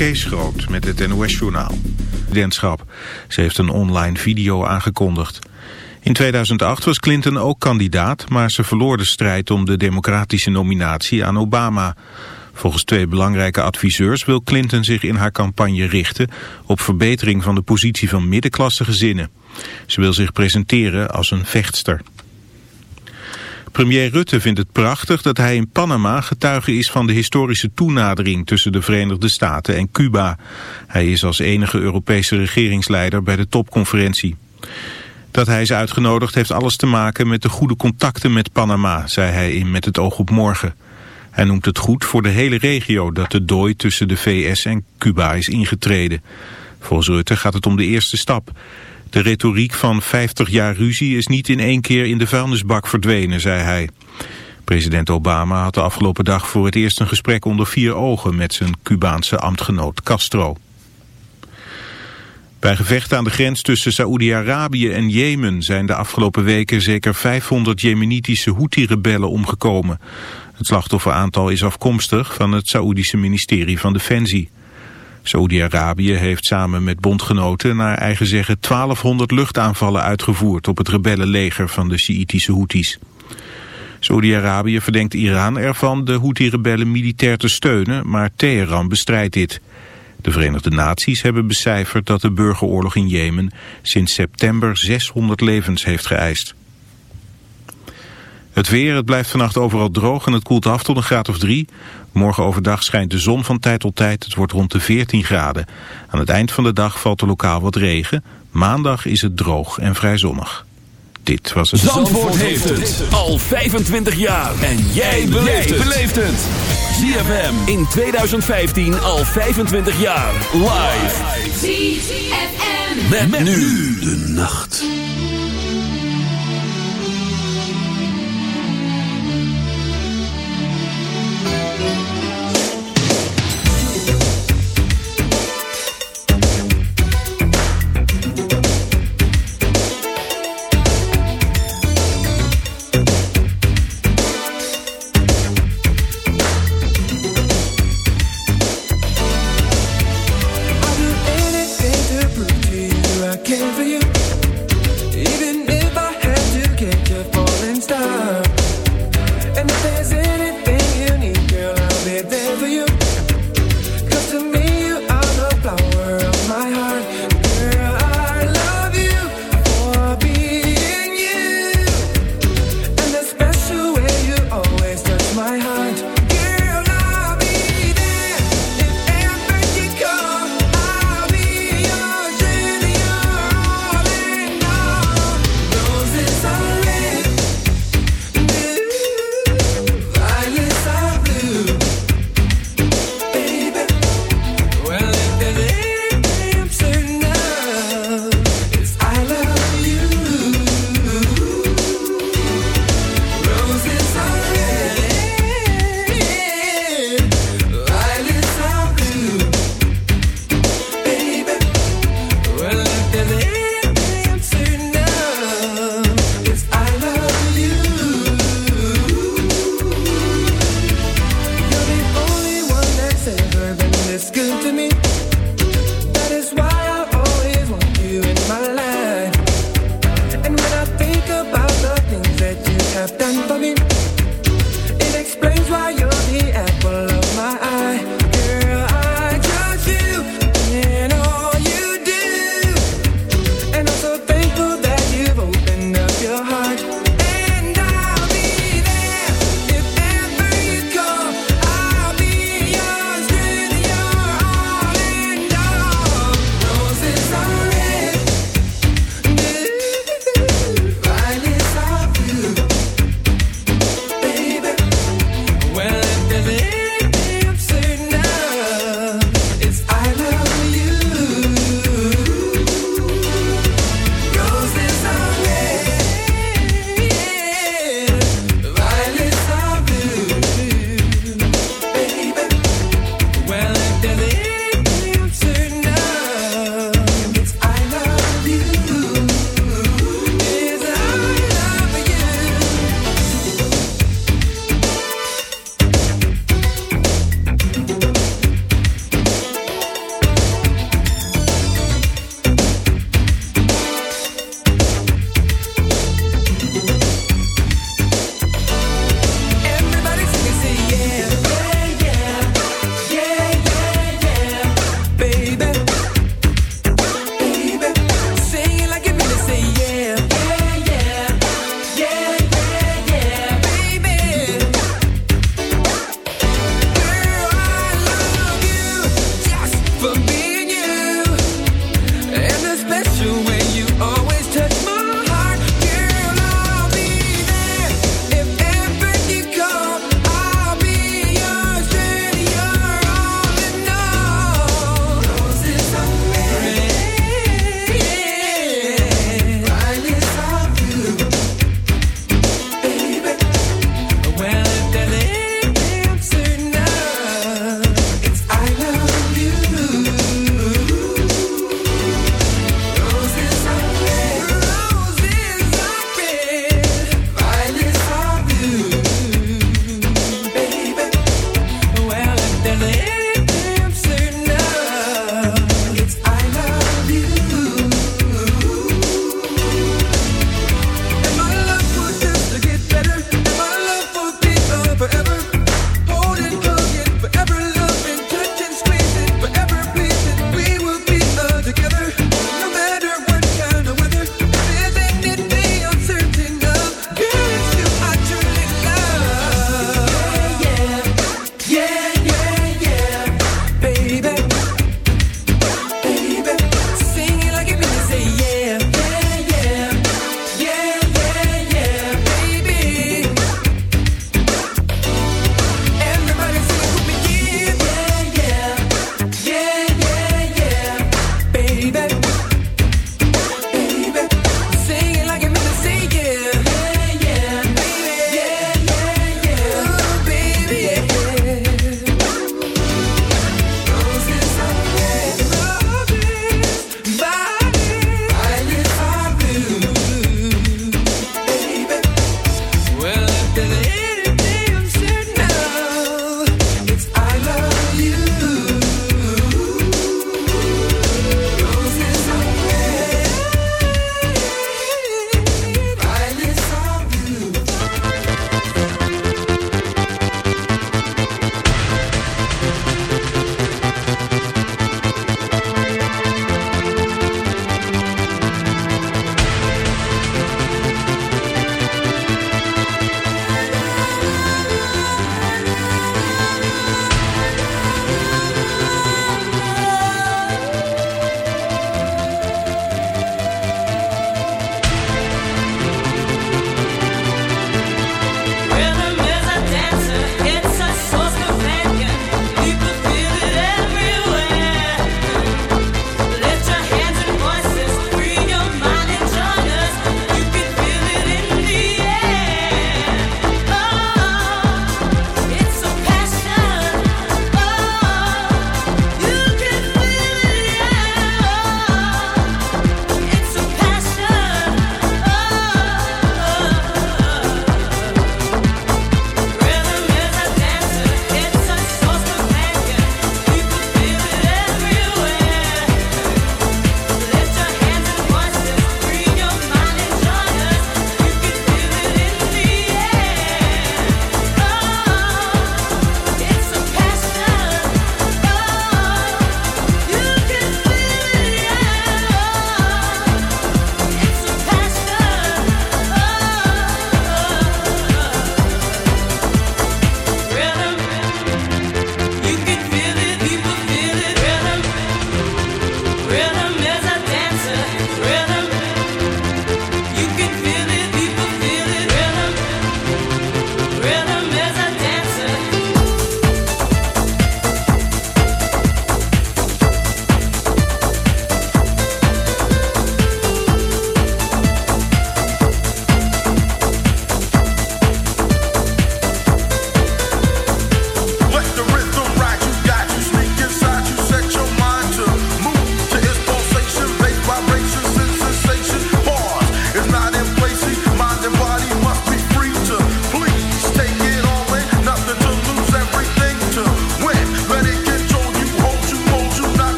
Kees Groot met het NOS-journaal. Ze heeft een online video aangekondigd. In 2008 was Clinton ook kandidaat, maar ze verloor de strijd om de democratische nominatie aan Obama. Volgens twee belangrijke adviseurs wil Clinton zich in haar campagne richten op verbetering van de positie van middenklasse gezinnen. Ze wil zich presenteren als een vechtster. Premier Rutte vindt het prachtig dat hij in Panama getuige is van de historische toenadering tussen de Verenigde Staten en Cuba. Hij is als enige Europese regeringsleider bij de topconferentie. Dat hij is uitgenodigd heeft alles te maken met de goede contacten met Panama, zei hij in Met het oog op morgen. Hij noemt het goed voor de hele regio dat de dooi tussen de VS en Cuba is ingetreden. Volgens Rutte gaat het om de eerste stap. De retoriek van 50 jaar ruzie is niet in één keer in de vuilnisbak verdwenen, zei hij. President Obama had de afgelopen dag voor het eerst een gesprek onder vier ogen met zijn Cubaanse ambtgenoot Castro. Bij gevechten aan de grens tussen Saoedi-Arabië en Jemen zijn de afgelopen weken zeker 500 Jemenitische Houthi-rebellen omgekomen. Het slachtofferaantal is afkomstig van het Saoedische ministerie van Defensie. Saoedi-Arabië heeft samen met bondgenoten naar eigen zeggen 1200 luchtaanvallen uitgevoerd op het rebellenleger van de Sjiitische Houthis. Saoedi-Arabië verdenkt Iran ervan de Houthi-rebellen militair te steunen, maar Teheran bestrijdt dit. De Verenigde Naties hebben becijferd dat de burgeroorlog in Jemen sinds september 600 levens heeft geëist. Het weer, het blijft vannacht overal droog en het koelt af tot een graad of drie. Morgen overdag schijnt de zon van tijd tot tijd. Het wordt rond de 14 graden. Aan het eind van de dag valt er lokaal wat regen. Maandag is het droog en vrij zonnig. Dit was het... Zandvoort, heeft het al 25 jaar. En jij beleeft het. ZFM in 2015 al 25 jaar. Live. ZFM. met nu de nacht.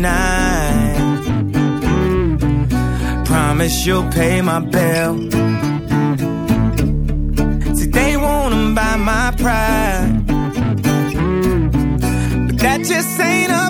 tonight. Promise you'll pay my bill. See, they wanna buy my pride, but that just ain't up.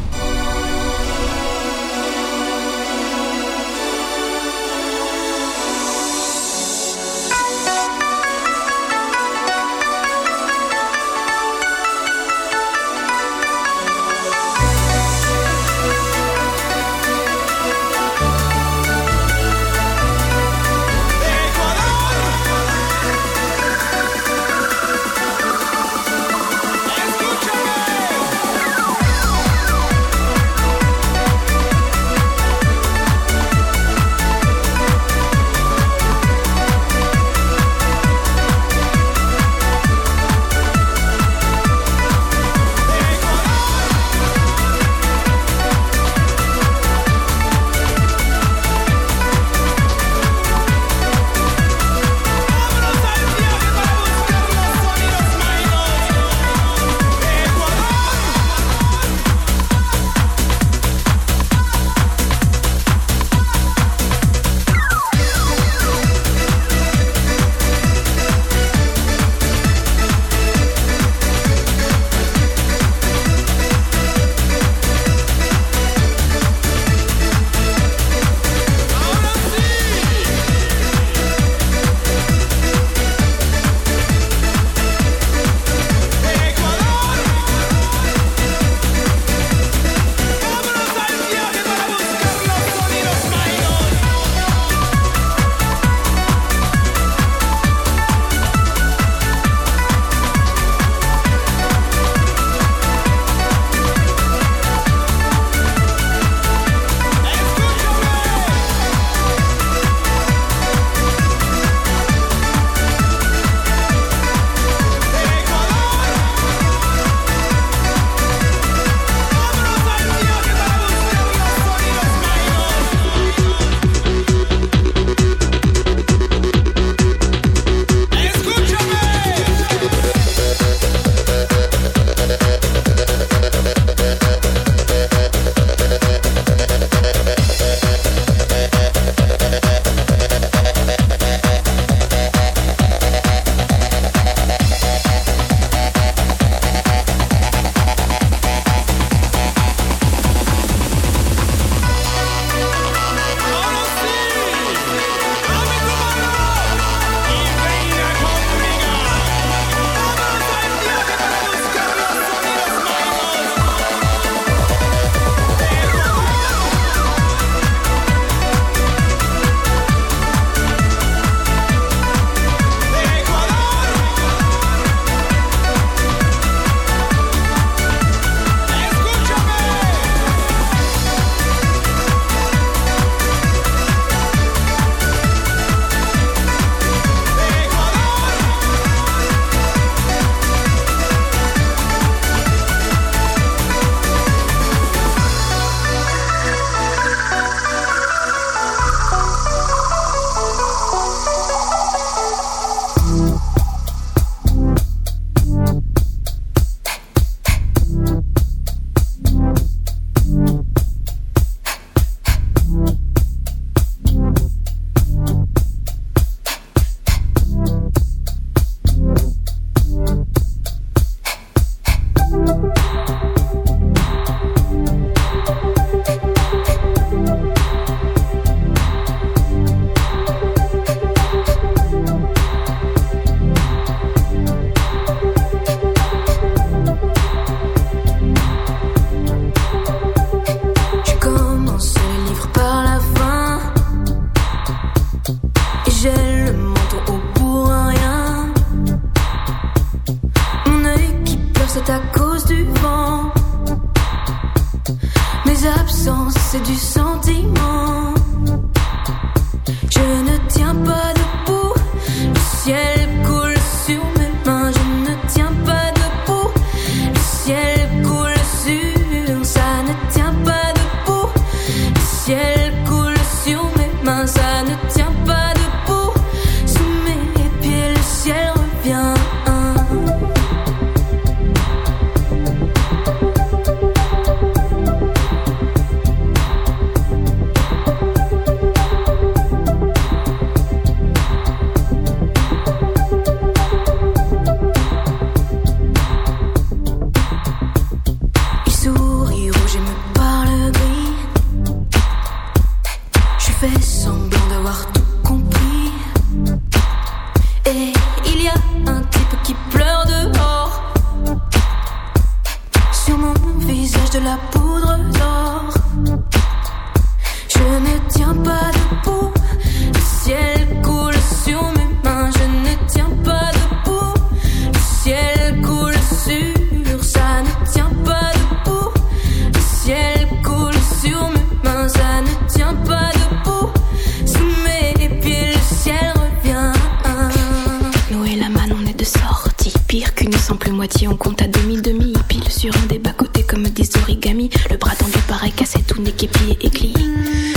on compte à demi-demi, pile sur un des bas-côtés comme des origamis. Le bras tendu paraît cassé, tout n'est qu'épié et.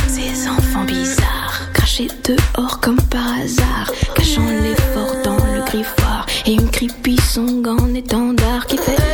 Ces enfants bizarres, crachés dehors comme par hasard, cachant l'effort dans le griffoir. Et une creepy song en étendard qui fait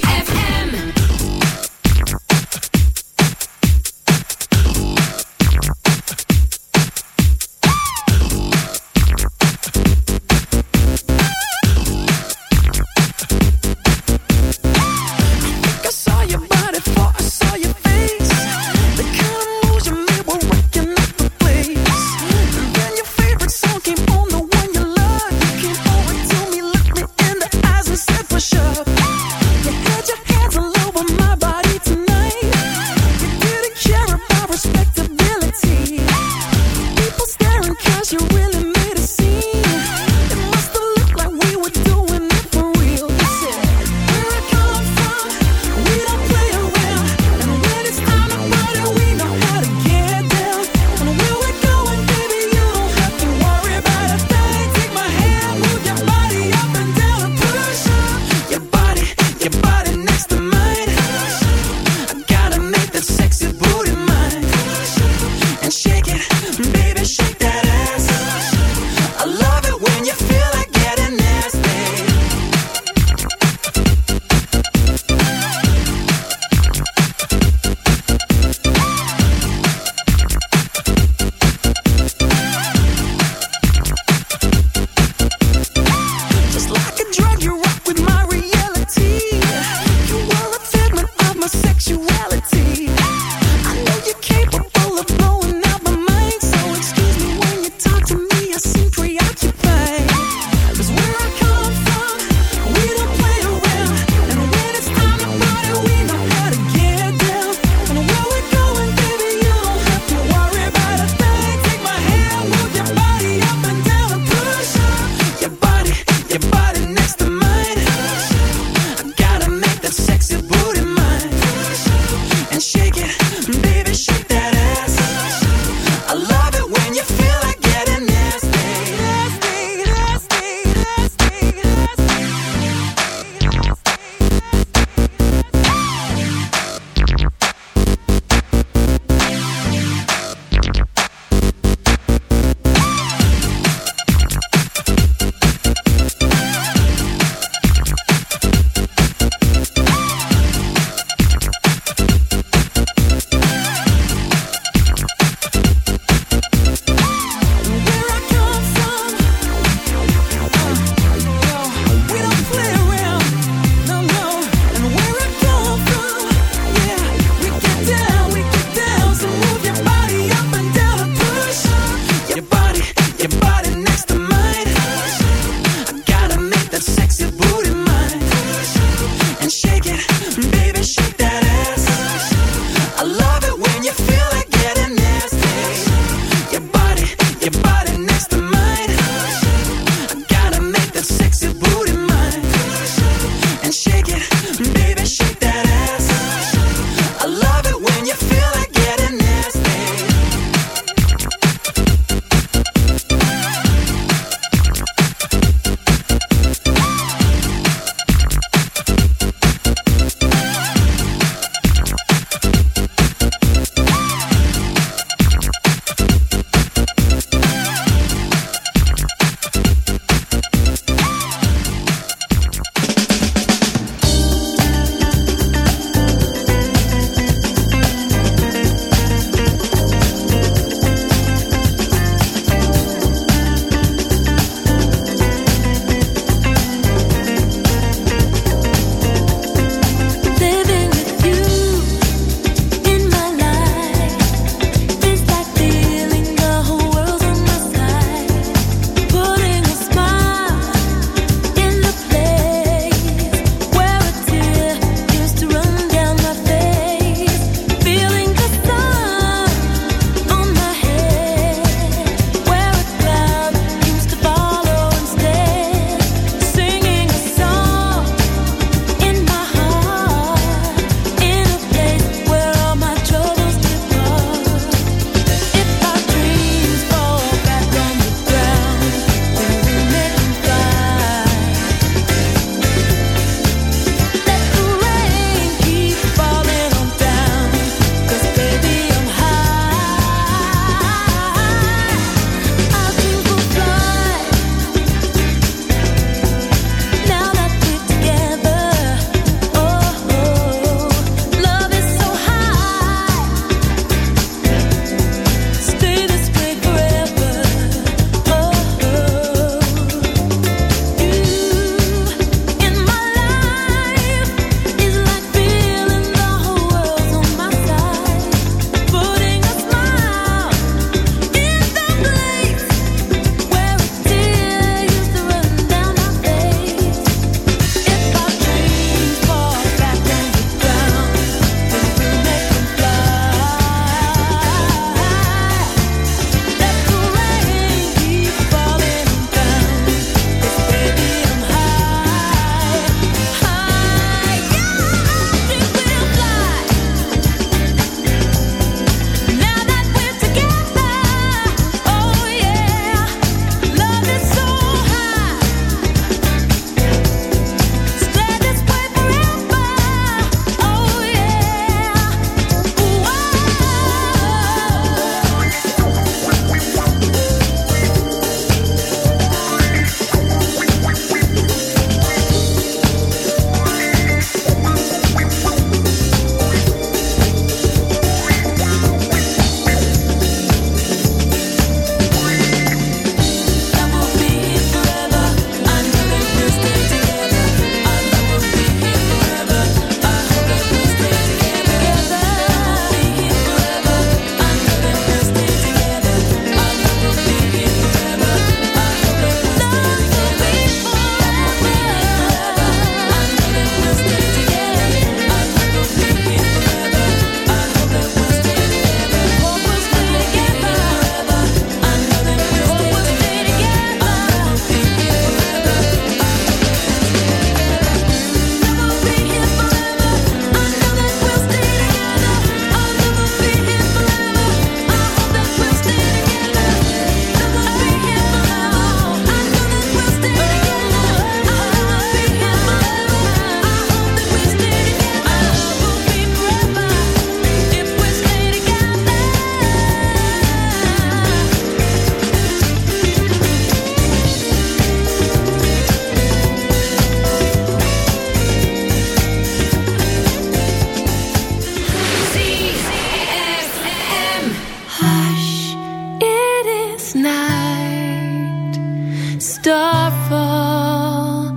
star fall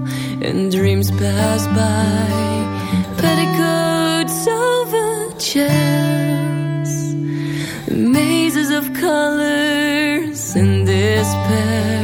and dreams pass by. Petticoats over chairs, mazes of colors and despair.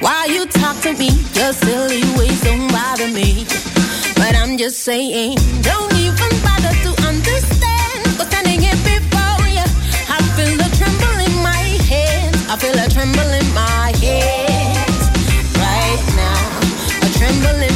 Why you talk to me? Your silly ways don't bother me. But I'm just saying, don't even bother to understand But standing here before you. I feel a tremble in my hands. I feel a tremble in my hands right now. A tremble in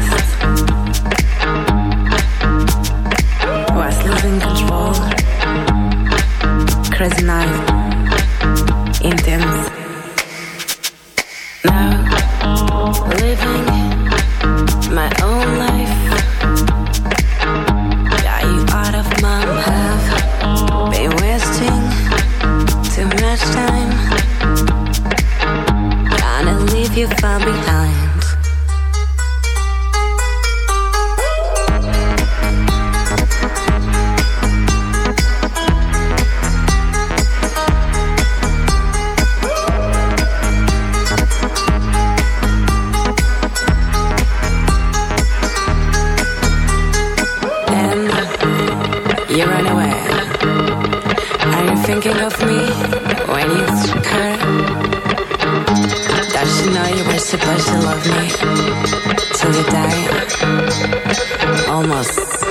love me till you die? Almost.